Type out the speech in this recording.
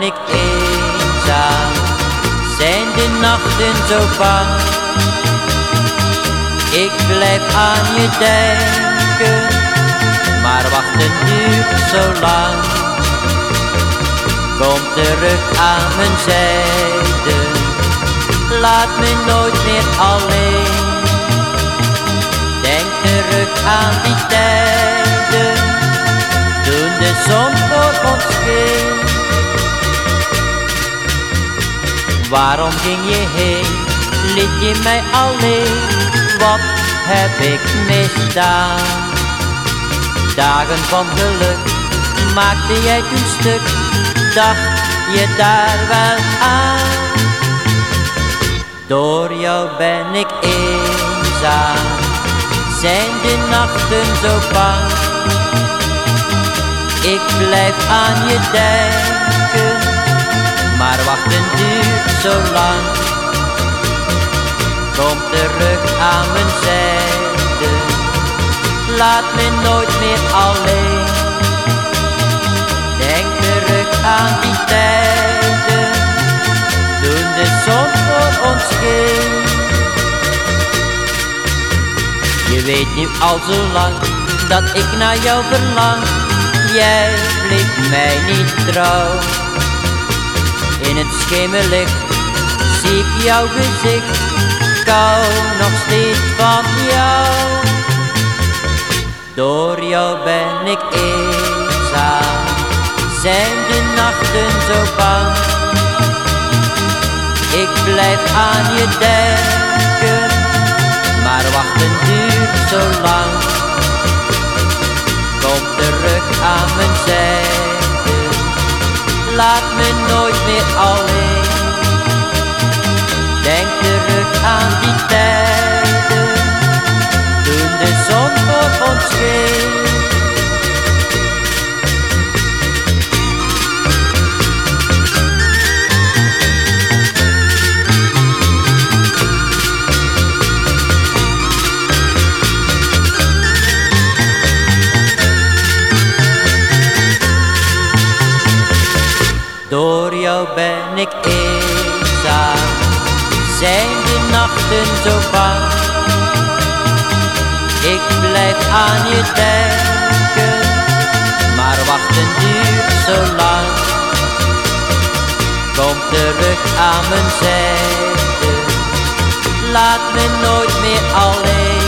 ik eenzaam, zijn de nachten zo bang. Ik blijf aan je denken, maar wachten duurt zo lang. Kom terug aan mijn zijde, laat me nooit meer alleen. Denk terug aan die tijden, Waarom ging je heen, liet je mij alleen? Wat heb ik misdaan? Dagen van geluk maakte jij toen stuk, dacht je daar wel aan? Door jou ben ik eenzaam, zijn de nachten zo bang. Ik blijf aan je denken, maar wachten duurt zo lang. Kom terug aan mijn zijde, laat me nooit meer alleen. Denk terug aan die tijden, toen de zon voor ons scheen. Je weet nu al zo lang dat ik naar jou verlang. Jij bleef mij niet trouw. In het schemerlicht zie ik jouw gezicht. Hou nog steeds van jou. Door jou ben ik eenzaam. Zijn de nachten zo bang. Ik blijf aan je denken. Aan mijn zijde. Laat me nooit meer alleen. Denk terug aan die tijden. Toen de zon voor ons scheen. Ben ik eenzaam, zijn de nachten zo bang. Ik blijf aan je denken, maar wachten duurt zo lang. Kom terug aan mijn zijde, laat me nooit meer alleen.